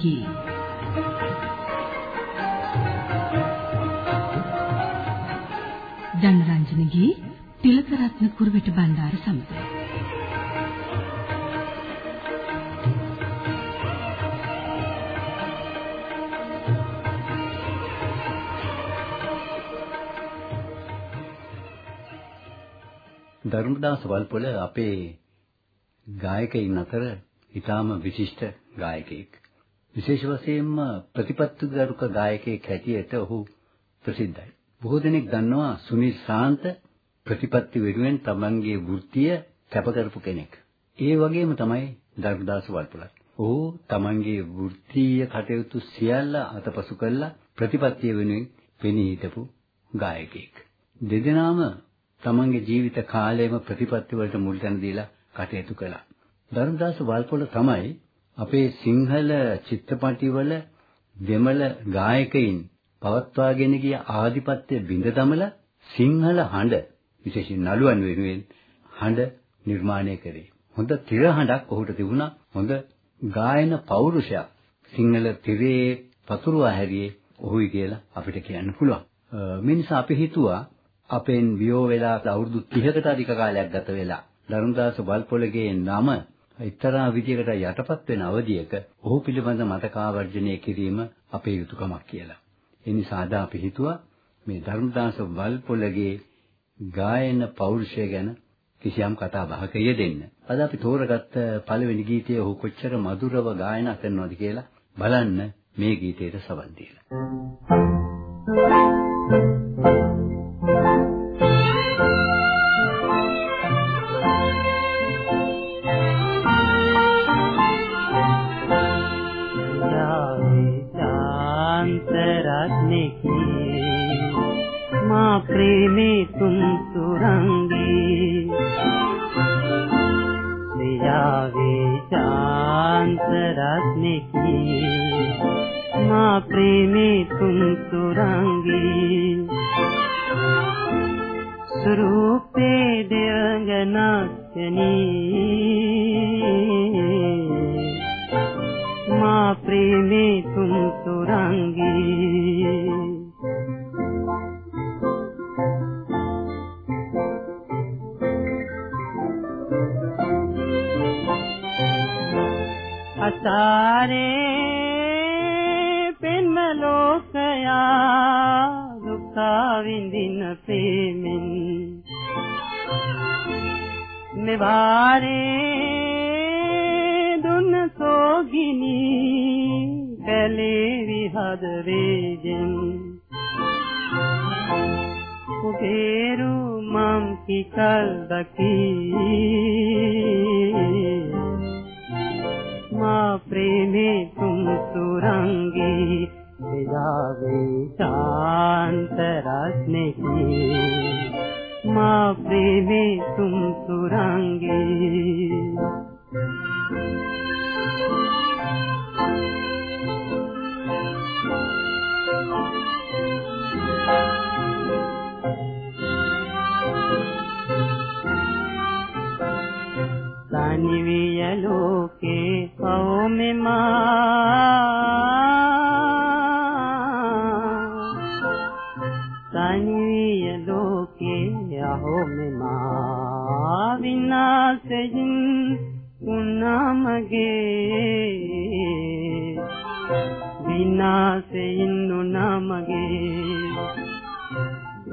ජනරන්ජනගේ ජනරන්ජනගේ තිලකරත්න කුරුවිට බණ්ඩාර සමඟ ධර්මදාස වල්පොල අපේ ගායකයින් අතර ඊටාම විශිෂ්ට ගායකයෙක්. විශේෂ වශයෙන්ම ප්‍රතිපත්තිගරුක ගායකයෙක් හැටියට ඔහු ප්‍රසිද්ධයි. බොහෝ දෙනෙක් දන්නවා සුනිල් ශාන්ත ප්‍රතිපත්ති වෙනුවෙන් තමන්ගේ වෘත්තිය කැප කරපු කෙනෙක්. ඒ වගේම තමයි ධර්මදාස වල්පොලත්. ඔහු තමන්ගේ වෘත්තීය කටයුතු සියල්ල අතපසු කළා ප්‍රතිපත්තිය වෙනුවෙන් පෙනී හිටපු ගායකයෙක්. දෙදෙනාම තමන්ගේ ජීවිත කාලයම ප්‍රතිපත්ති වලට මුල් තැන දීලා කටයුතු කළා. ධර්මදාස වල්පොල තමයි අපේ සිංහල චිත්‍රපටිවල දෙමළ ගායකයින් පවත්වාගෙන ගිය ආධිපත්‍ය බිඳ දමලා සිංහල හඬ විශේෂයෙන් නළුවන් වෙනුවෙන් හඬ නිර්මාණය කරේ. හොඳ තිර හඬක් ඔහුට තිබුණා. හොඳ ගායන පෞරුෂයක් සිංහල තිරේ පතුරවා හැරියේ ඔහුයි කියලා අපිට කියන්න පුළුවන්. මේ නිසා අපි හිතුවා අපෙන් වියෝ වෙලා අවුරුදු 30කට අධික කාලයක් ගත වෙලා ධර්මදාස වල්පොලගේ නම එක්තරා විදියකට යටපත් වෙන අවධියක ඔහු පිළිබඳ මතකාවර්ජනය කිරීම අපේ යුතුයකමක් කියලා. ඒ නිසා අද අපි හිතුවා මේ ධර්මදාස වල්පොළගේ ගායන පෞරුෂය ගැන කිසියම් කතා බහක යෙදෙන්න. අද අපි තෝරගත්ත පළවෙනි ගීතය ඔහු කොච්චර මధుරව ගායනා කරනවද කියලා බලන්න මේ ගීතයට සවන් දීලා. Thank you. जावे शांत रत्न की माँ प्रेमे तुम सुरंगी स्वरूपे देवंगनाचनी माँ प्रेमे අසාරේ පෙන්ම ලෝකයා දුක විඳින ප්‍රේමෙන් මෙවාරේ දුන්න සෝගිනි කලේ විහද වේදෙන් කුබේරු මම් කිකල් දකී जावे शांत रत्न की माँ प्रेमे तुम सुरंगी निवियलोके औमि मा මගේ විනාශයෙන් නොනා මගේ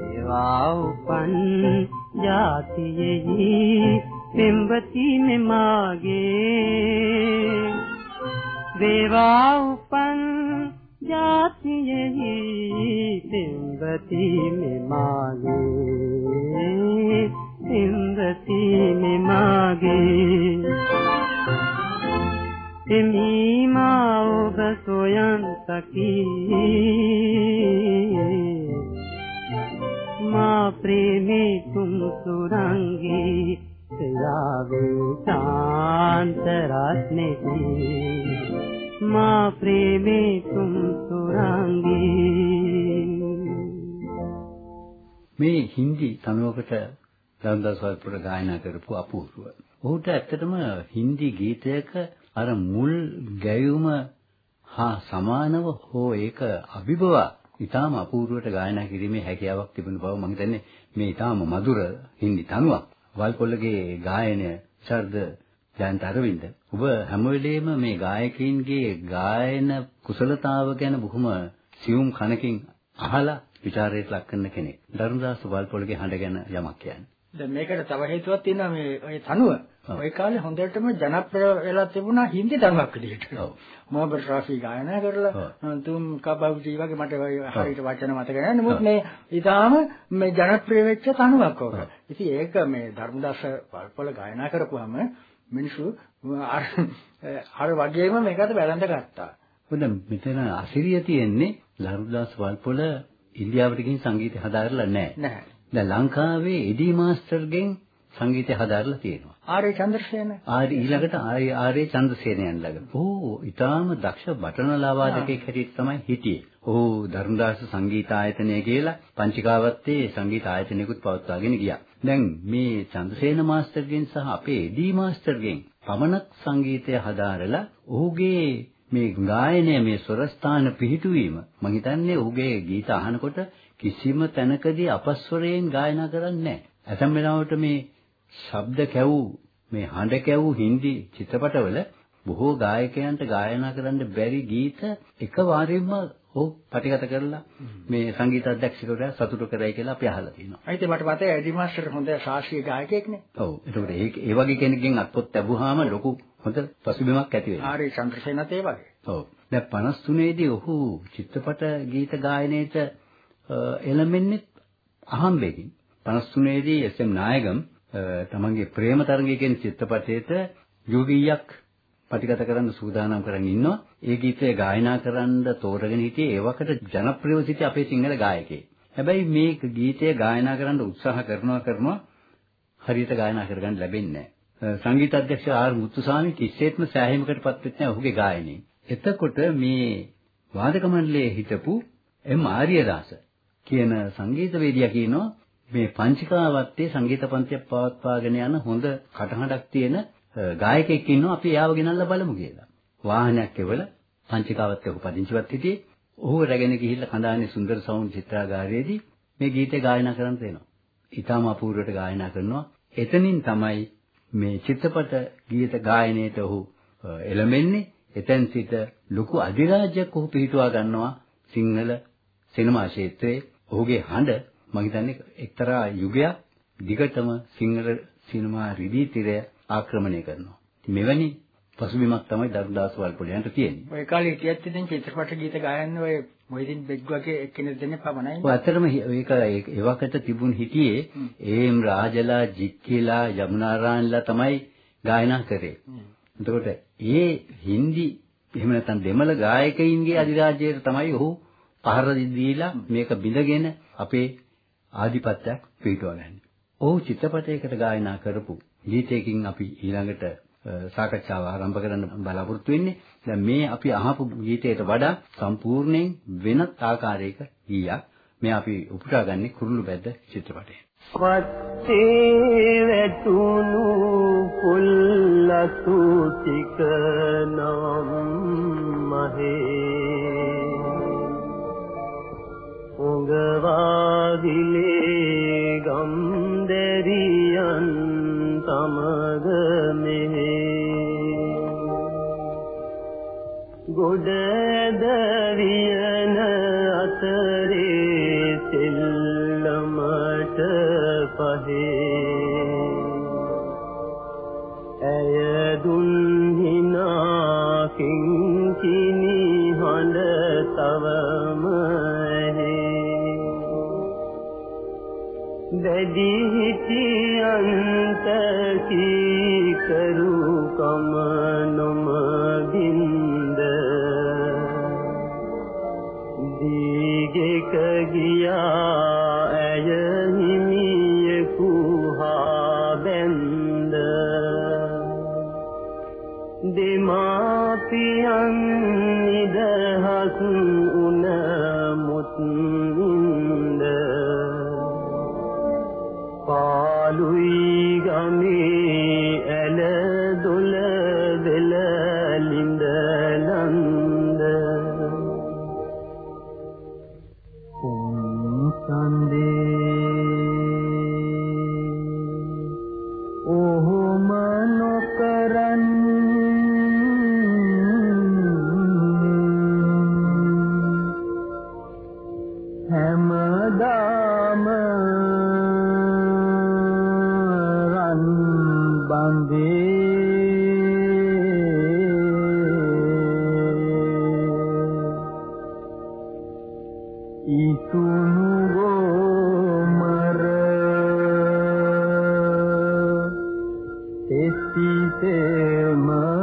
ඒවා උපන් ජාතියෙහි පෙම්වති මෙමාගේ දේවා සීමා ඔබ සොයන් සකී මා ප්‍රේමී තුම් සුරංගී සයාවේ ශාන්ත රත්නෙහි මා ප්‍රේමී තුම් සුරංගී මේ හින්දි තනුවකට දන්දසල්පුර ගායනා කරපු අපූර්ව. ඔහුට ඇත්තටම හින්දි ගීතයක අර මුල් ගැයුම හා සමානව හෝ ඒක අභිබව ඊටාම අපූර්වවට ගායනා කිරීමේ හැකියාවක් තිබුණ බව මම හිතන්නේ. මේ ඊටාම මధుර හින්දි තනුවක්. වල්පොල්ලගේ ගායනය ශර්ද ජයන්ත අරවින්ද. ඔබ හැම වෙලේම මේ ගායකයින්ගේ ගායන කුසලතාව ගැන බොහොම සියුම් කනකින් අහලා විචාරයට ලක් කරන කෙනෙක්. ධර්මදාස වල්පොල්ලගේ හඬ ගැන යමක් කියන්නේ. දැන් මේකට තව හේතුවක් තියෙනවා මේ ඔය තනුව. ওই කාලේ හොඳටම ජනප්‍රිය වෙලා තිබුණා හින්දි තනුවක් විදිහට. ඔව්. මොහබර් රාෆි ගායනා කරලා. තුම් කබව්ටි වගේ මට හරියට වචන මතක නැහැ. නමුත් මේ ඊටාම මේ ජනප්‍රිය වෙච්ච තනුවක් ඕක. ඉතින් ඒක මේ ධර්මදාස වල්පොල ගායනා කරපුවාම මිනිස්සු අර අර වගේම මේකට බැලඳ ගත්තා. මොකද මෙතන අසිරිය තියෙන්නේ ලරුදාස් වල්පොල ඉන්දියාවට ගිහින් සංගීතය හදාරලා නැහැ. නැහැ. දැන් ලංකාවේ එඩි මාස්ටර්ගෙන් සංගීතය හදාරලා තියෙනවා. ආරේ චන්ද්‍රසේන ආරි ඊළඟට ආරි ආරේ චන්ද්‍රසේනයන් ළඟ. ඕ ඊටාම දක්ෂ බටන ලාවාදකයෙක් හැටියට තමයි හිටියේ. ඕ ධර්මදාස සංගීත ආයතනය කියලා පංචිකාවත්තේ සංගීත ආයතනයකුත් පවත්වාගෙන ගියා. දැන් මේ චන්ද්‍රසේන මාස්ටර්ගෙන් සහ අපේ එඩි මාස්ටර්ගෙන් පමණක් සංගීතය හදාරලා ඔහුගේ මේ ගායනය මේ ස්වරස්ථාන පිහිටුවීම මම හිතන්නේ ඔහුගේ ගීත අහනකොට කිසිම තැනකදී අපස්වරයෙන් ගායනා කරන්නේ නැහැ. ඇතැම් වෙලාවට මේ ශබ්ද කැවූ මේ හඬ කැවූ හින්දි චිත්‍රපටවල බොහෝ ගායකයන්ට ගායනා කරන්න බැරි ගීත එකවරින්ම ඔහු පටිගත කරලා මේ සංගීත අධ්‍යක්ෂකවරයා සතුටු කරයි කියලා අපි අහලා තියෙනවා. අයිති මට මතකයි එඩි මාස්ටර් හොඳ ශාස්ත්‍රීය ගායකයෙක්නේ. ඔව්. ඒකට ඒ ඒ වගේ කෙනෙක්ගෙන් අත්පොත් ලැබුවාම ලොකු හොඳ පසුබිමක් ඇති වෙනවා. ආරේ චන්ද්‍රසේනත් ඒ වගේ. ඔව්. දැන් 53 දී ඔහු චිත්‍රපට ගීත ගායනයේට එළඹෙන්නේ අහම්බෙකින්. 53 දී එස්.එම්. නායකම් තමන්ගේ ප්‍රේම තරංගය කියන චිත්‍රපටයේට යුගීයක් පටිගත කරන්න සූදානම් කරගෙන ඉන්නවා. ඒ ගීතය ගායනා කරන්න තෝරගෙන හිටියේ ඒ වකට ජනප්‍රියව සිටි අපේ සිංහල ගායකයෙක්. හැබැයි මේ ගීතය ගායනා කරන්න උත්සාහ කරනවා කරනවා හරියට ගායනා කරගන්න ලැබෙන්නේ නැහැ. සංගීත අධ්‍යක්ෂ ආර් මුත්තුසාමි කිසිසේත්ම සෑහීමකටපත් වෙන්නේ නැහැ ඔහුගේ ගායනයෙන්. එතකොට මේ වාදක මණ්ඩලයේ හිටපු එම් ආර්යදාස කියන සංගීතවේදියා කියනවා මේ පංචිකාවත්තේ සංගීත පන්තියක් පවත්වාගෙන යන හොඳ කටහඬක් තියෙන ගායකයෙක් ඉන්නවා අපි එයාව ගෙනල්ලා බලමු කියලා. වාහනයක් එවල පංචිකාවත්තේ ඔහු පදිංචිවත් හිටියේ. ඔහු රැගෙන ගිහිල්ලා කඳානේ සුන්දර සවුන්ඩ් චිත්‍රාගාරයේදී මේ ගීතය ගායනා කරන්න දෙනවා. ඊටාම අපූර්වට ගායනා කරනවා. එතනින් තමයි මේ චිත්‍රපට ගීත ගායනයේට ඔහු එළඹෙන්නේ. එතෙන් සිට ලොකු අධිරාජ්‍යයක් ඔහු පිහිටුවා ගන්නවා සිංහල සිනමා ක්ෂේත්‍රයේ. ඔහුගේ හඬ මම හිතන්නේ එක්තරා යුගයක් දිගටම සිංහල සිනමා රිදී තිරය ආක්‍රමණය කරනවා. මෙවැනි පසුබිමක් තමයි දරුදාස වල්පොලයන්ට තියෙන්නේ. ඔය කාලේ හිටියත් ඉතින් චිත්‍රපට ගීත ගායන්නේ ඔය මොහිදින් බෙග් වගේ එක්කෙනෙක් දෙන්නේ පමණයි. ඔය ඇත්තටම ඒක ඒවකට තිබුණ හිටියේ ඒම් රාජලා, ජික්කිලා, යමුනාරාන්ලා තමයි ගායනා කරේ. එතකොට ඒ හින්දි එහෙම නැත්නම් දෙමළ ගායකයින්ගේ අධිරාජ්‍යයට තමයි ඔහු පහර දීලා මේක බිඳගෙන අපේ ආධිපත්‍යයක් පිටවගන්නේ. ඔහු චිත්‍රපටයකට ගායනා කරපු ගීතයකින් අපි ඊළඟට සාකච්ඡාව ආරම්භ කරන්න බලාපොරොත්තු වෙන්නේ. දැන් මේ අපි අහපු ගීතයට වඩා සම්පූර්ණයෙන් වෙනත් ආකාරයක ගීයක්. මේ අපි උපුටාගන්නේ කුරුළු බැද්ද චිත්‍රපටයෙන්. වත්තේ වැටුණු කුල්ලසු ටික නම් මහේ උඟවාදිලේ ගම්දරියන් සමග මෙහෙ. ගොඩ දවියන අතරේ සෙල්ලමට පහේ. ඇය දුන් හිනා කිංකිනි හඬ දැඩි හිටියන්ත කීකරු කම නොමගින්ද දීගෙක ගියා আমি प्रेम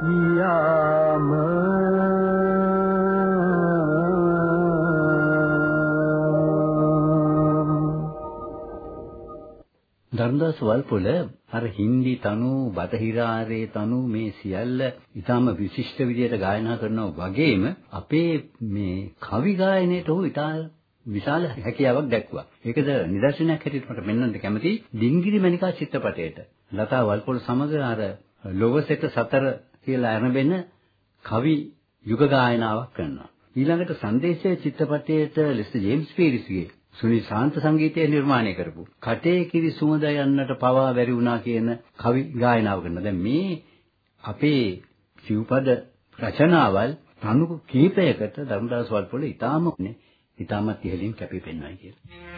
නොකියාම ධර්මදාස වල්පොල අර හින්දි තනු බටහිරාරේ තනු මේ සියල්ල ඊටාම විශිෂ්ට විදියට ගායනා කරනවා වගේම අපේ මේ කවි ගායනයට උ ඊටා විශාල හැකියාවක් දැක්වුවා. ඒකද නිදර්ශනයක් හැටියට මට පෙන්වන්න කැමතියි ඩිංගිරි මණිකා චිත්‍රපටයේට. ලතා වල්පොල සමග අර ලොවසෙට සතර කියලා ආරම්භෙන කවි යුග ගායනාවක් කරනවා. ඊළඟට සංදේශයේ චිත්‍රපටයේට ලෙස්ටර් ජේම්ස් පීරිස්ගේ සුනිල් ශාන්ත සංගීතය නිර්මාණය කරපු කටේ කිරි සුමද යන්නට පවා බැරි වුණා කියන කවි ගායනාව කරනවා. දැන් මේ අපේ සිව්පද රචනාවල් තනු කීපයකට ධර්මදාස වල්පොල ඊටාම නේ ඊටාමත් ඉහළින් කැපී පෙන්වයි කියලා.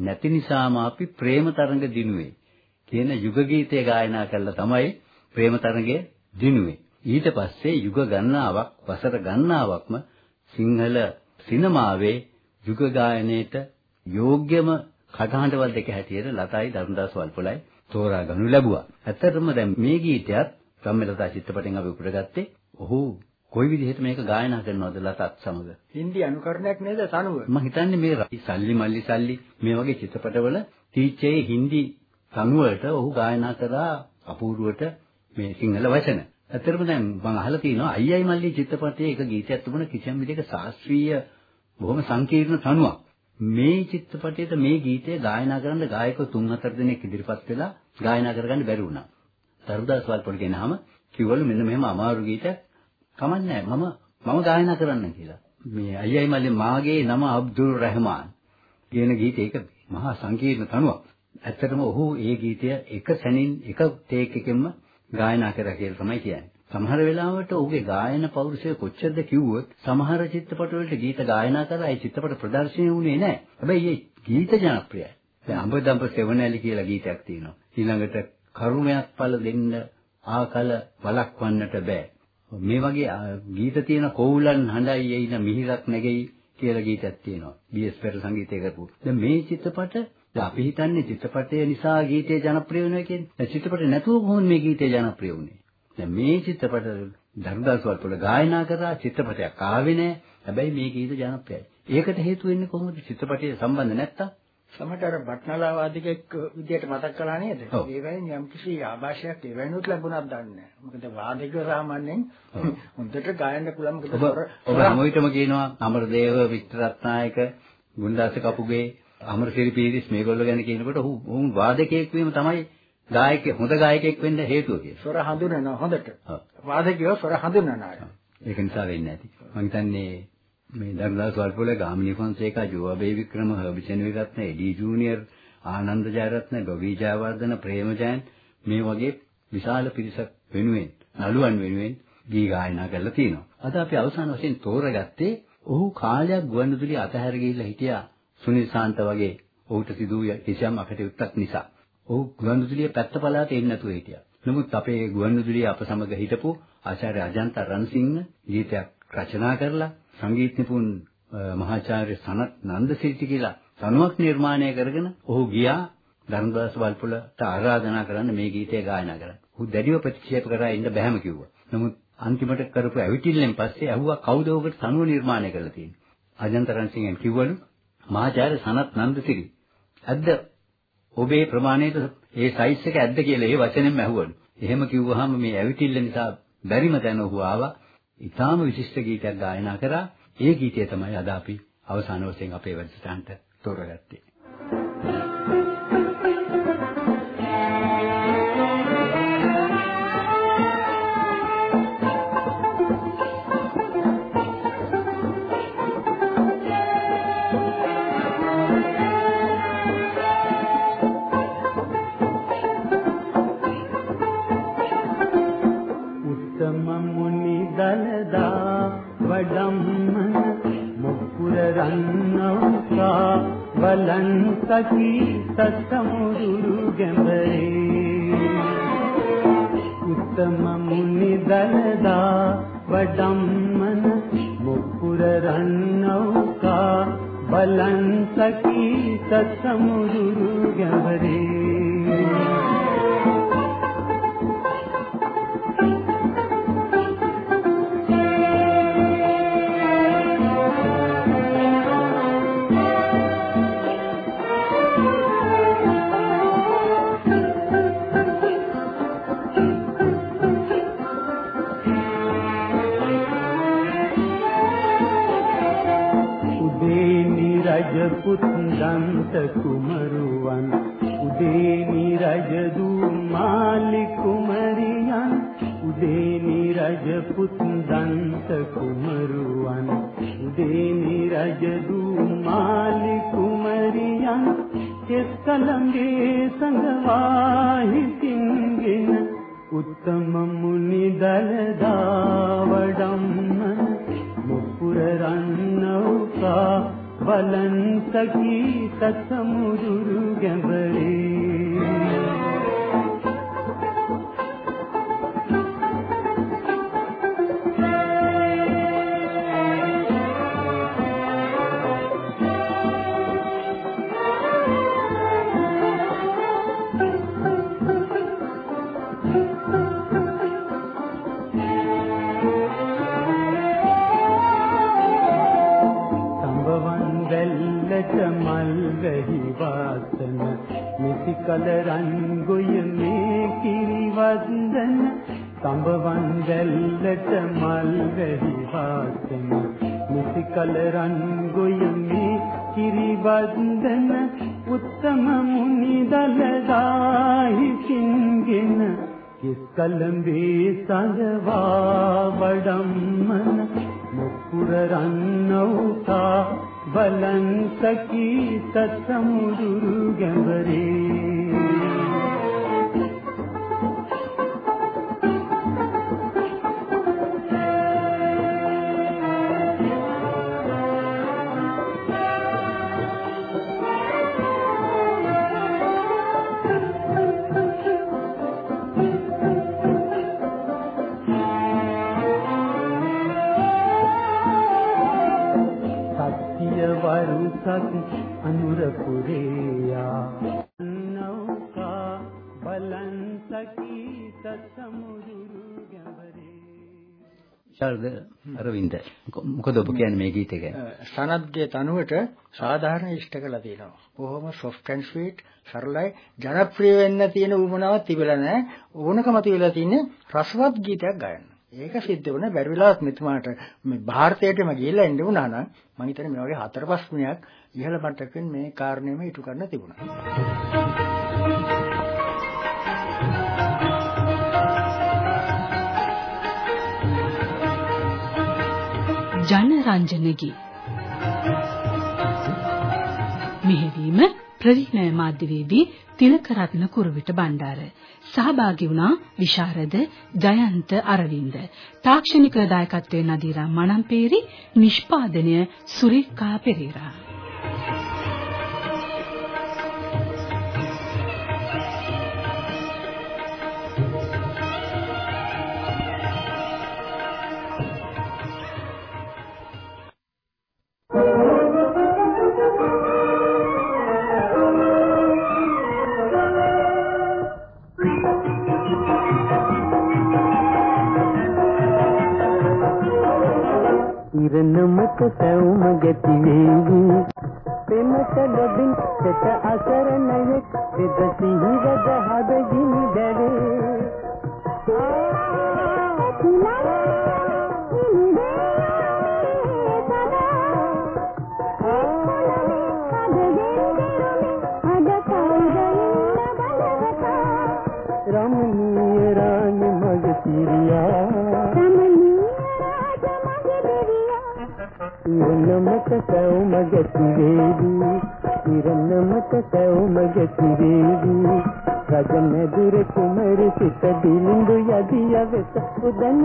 නැති නිසාම අපි ප්‍රේම තරංග දිනුවේ කියන යුග ගීතය ගායනා කළා තමයි ප්‍රේම තරංගය දිනුවේ. ඊට පස්සේ යුග ගණනාවක් වසර ගණනාවක්ම සිංහල සිනමාවේ යුග ගායනයේට යෝග්‍යම කටහඬවල් දෙක හැටියට ලතායි ධර්මදාස වල්පොලයි තෝරා ගනු ලැබුවා. ඇත්තටම දැන් මේ ගීතයත් සම්මෙලතා චිත්‍රපටයෙන් අපි උපුටගත්තේ ඔහු කොයි විදිහට මේක ගායනා කරනවද ලතත් සමග. හින්දි අනුකරණයක් නේද තනුව? මම හිතන්නේ මේ සල්ලි මල්ලි සල්ලි මේ වගේ චිත්‍රපටවල තීච්චේ හින්දි තනුවලට ඔහු ගායනා කරා අපූර්වට මේ සිංහල වචන. ඇත්තටම දැන් මම අහලා තියෙනවා අයියයි මල්ලි චිත්‍රපටයේ එක ගීතයක් තිබුණ කිසියම් විදිහක ශාස්ත්‍රීය බොහොම සංකීර්ණ තනුවක්. මේ චිත්‍රපටයේ මේ ගීතය ගායනා කරන්න ගායකයෝ 3-4 දෙනෙක් ඉදිරිපත් වෙලා ගායනා කරගන්න බැරි වුණා. සරුදාස් වල්පොල් කියනහම කිව්වලු මෙන්න මෙහෙම අමාරු ගීතයක් කමන්නේ මම මම ගායනා කරන්න කියලා. මේ අයියයි මල්ලි මාගේ නම අබ්දුල් රහමාන් කියන ගීතය ඒක මහා සංකීර්ණ තනුවක්. ඇත්තටම ඔහු ඒ ගීතය එක සැනින් එක ටේක් එකෙන්ම ගායනා කරා කියලා තමයි කියන්නේ. සමහර වෙලාවට ඔහුගේ ගායන පෞරුෂය කොච්චරද කිව්වොත් සමහර චිත්‍රපට වලට ගීත ගායනා කරලා ඒ චිත්‍රපට ප්‍රදර්ශනය වුණේ නැහැ. හැබැයි මේ ගීත ජනප්‍රියයි. දැන් අඹදඹ සෙවණැලි කියලා ගීතයක් තියෙනවා. ඊළඟට කරුණයක් පළ දෙන්න ආකල වළක්වන්නට බෑ. මේ වගේ ගීත තියෙන කොවුලන් හඬයි එයින මිහිරක් නැගෙයි කියලා ගීතයක් තියෙනවා. බී.එස්. පෙර සංගීතය කරපු. දැන් මේ චිත්‍රපට දැන් අපි හිතන්නේ චිත්‍රපටය නිසා ගීතය ජනප්‍රිය වෙනවා කියන්නේ. දැන් චිත්‍රපට නැතුව කොහොමද මේ ගීතය ජනප්‍රිය වුනේ? දැන් මේ චිත්‍රපට ධර්මදාස් වල්පොල ගායනා කරා චිත්‍රපටයක් ආවේ නැහැ. හැබැයි මේ ගීත ජනප්‍රියයි. ඒකට හේතු වෙන්නේ කොහොමද? චිත්‍රපටයේ සම්බන්ධ නැත්තම් සමහරට අර බට්නලා වාදිකෙක් විදියට මතක් කළා නේද? ඒ වෙලාවේ යම් කිසි ආభాෂයක් ඒ වෙනුත් ලැබුණාද දන්නේ නැහැ. මොකද වාදිකව සාමාන්‍යයෙන් හොඳට ගායන්න පුළුවන් මොකද ඔබ හැමෝටම කියනවා අමරදේව වික්ටරත්නායක ගුණදාස කපුගේ අමරසිරි පීරිස් මේගොල්ලෝ ගැන කියනකොට ඔහු ඔවුන් වාදකයෙක් වීම තමයි ගායකයෙක් හොඳ ගායකයෙක් වෙන්න හේතුව කියලා. ස්වර හඳුනනවා හොඳට. වාදකයෝ ස්වර හඳුනන අය. ඒක නිසා වෙන්නේ නැති. මම හිතන්නේ මේ ධර්මදාස වල්පොල ගාමිණී ෆොන්සේකා ජෝවා බේවික්‍රම හර්බිචන් විරත්න එඩී ජූනියර් ආනන්ද ජයරත්න ගොවි ජයවර්ධන ප්‍රේමජයන් මේ වගේ විශාල පිරිසක් වෙනුවෙන් නළුවන් වෙනුවෙන් ගී ගායනා කරලා තියෙනවා. අද අපි අවසාන වශයෙන් තෝරගත්තේ ඔහු කාලයක් ගුවන්විදුලිය අතහැර ගිහිල්ලා හිටියා සුනිල් ශාන්ත වගේ ඔහුට සිදු වූ කිසියම් අකටයුත්තක් නිසා. ඔහු ගුවන්විදුලිය පැත්ත පළාතේ එන්නේ නැතුව හිටියා. නමුත් අපේ ගුවන්විදුලිය අප සමග හිටපු ආචාර්ය අජන්ත රන්සිංහ ගීතයක් රචනා කරලා සංගීත නිපුන් අ, මහාචාර්ය සනත් නන්දසිරිති කියලා තනුවක් නිර්මාණය කරගෙන ඔහු ගියා ධර්මදාස වල්පොලට ආරාධනා කරන්න මේ ගීතය ගායනා කරන්න. ඔහු දැඩිව ප්‍රතික්ෂේප කරා ඉන්න බැහැම කිව්වා. නමුත් අන්තිමට කරපු ඇවිටිල්ලෙන් පස්සේ ඇහුවා කවුද ඔකට තනුව නිර්මාණය කරලා තියෙන්නේ. අජන්ත රන්සිංහෙන් කිව්වලු මහාචාර්ය සනත් නන්දසිරි. ඇද්ද ඔබේ ප්‍රමාණයට ඒ සයිස් එක ඇද්ද කියලා ඒ වචනෙන්ම ඇහුවලු. එහෙම කිව්වහම මේ ඇවිටිල්ල නිසා බැරිම තැන ඔහු ආවා. ඊටාම විශිෂ්ට ගීතයක් ගායනා කරා. ඒ ගීතය තමයි අද අපි අවසාන වශයෙන් අපේ වැඩසටහනට තෝරගත්තේ. සකි උත්තම මුනි දලදා වඩම්මන මුපුර රන්නෞකා බලන් සකි සසමුදුරු ගැඹරේ කල රන් ගොය මේ කිරි වන්දන සම්බවන් දැල්ලට මල් වැහි වාසන. නිසි කල රන් ගොය මේ කිරි වන්දන උත්තම මුනි දලදාහි සින්ගෙන කිස් කලඹේ සඳවා වඩම්මන. මුකුර රන්නවුතා බලන් සකී වරුසක් අනුර පුරේයා නෞකා බලන් සකී සසමුදුරු ගැඹරේ ශාරද අරවින්ද මොකද ඔබ කියන්නේ මේ ගීතය ගැන? සනත්ගේ තනුවට සාධාරණ ඉෂ්ට කළා තියෙනවා. බොහොම soft and sweet සරලයි ජනප්‍රිය වෙන්න තියෙන උවමනාවක් තිබෙලා නැහැ. ඕනකම තිබෙලා තියෙන්නේ රසවත් ගීතයක් ගයන්න. ඒක සිද්ධ වුණා බැරි වෙලාවක් මෙතුමාට මේ ಭಾರತයටම ගිහිල්ලා එන්න වුණා නම් මම හිතන්නේ මේ වගේ හතර පහ ගුණයක් ඉහළ මට්ටමින් මේ කාරණේම ඉටු කරන්න තිබුණා. ජනරන්ජනගේ මෙහෙවීම ප්‍රවීණ මාධ්‍යවේදී තිලකරත්න කුරුවිට බණ්ඩාර. සහභාගී වුණා විශාරද ජයන්ත අරවින්ද. තාක්ෂණික දායකත්වයේ නදීරා මනම්පේරි නිෂ්පාදනය සුරේකා පෙරේරා. ඉරණමක සැවුම ගැති වේවි. පෙමට ලොබින් සෙත අසරණයෙක් දෙද සිහිවද හද ඉරණමක සැවුම ගැති වේවි. ඉරණමක සැවුම ගැති වේවි. රජමැදුර කුමර සිත දිලිඳු යදිය වෙත උදන්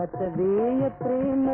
හදක් ලත වේය ප්‍රේම